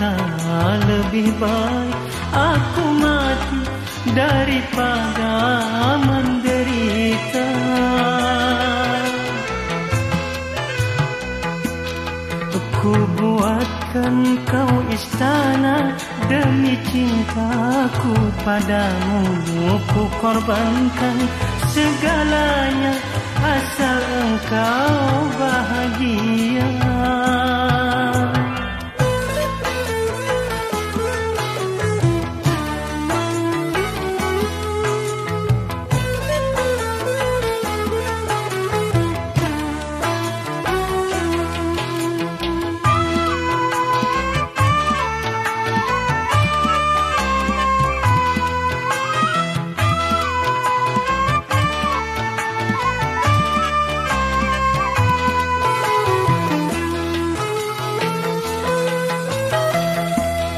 Alangkah lebih baik aku mati daripada menderita. Ku buatkan kau istana demi cintaku padamu. Ku korbankan segalanya asal engkau bahagia.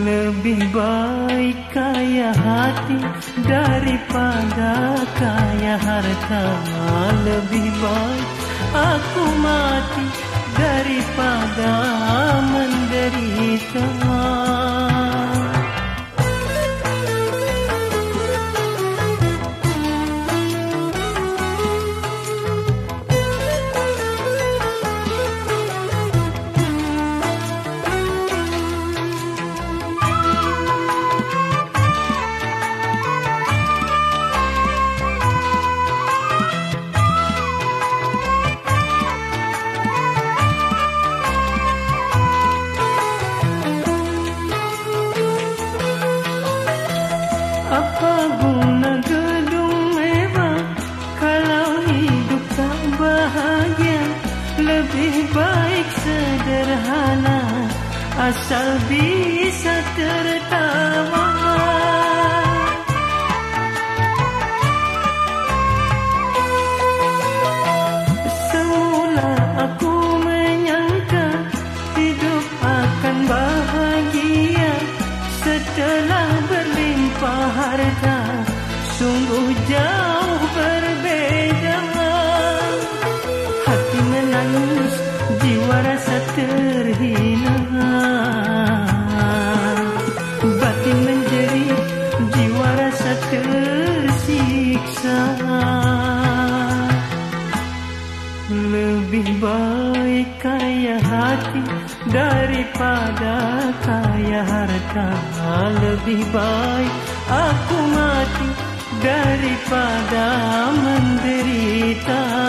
Lebih baik kaya hati daripada kaya harta. Lebih baik aku mati daripada menderita Lebih baik sederhana Asal bisa tertawa. Setelah berlimpah harta. Sungguh jauh Jiwa rasa terhina. Batin menjerit Jiwa rasa tersiksa. Lebih baik kaya hati daripada kaya harta. Lebih baik aku mati daripada menderita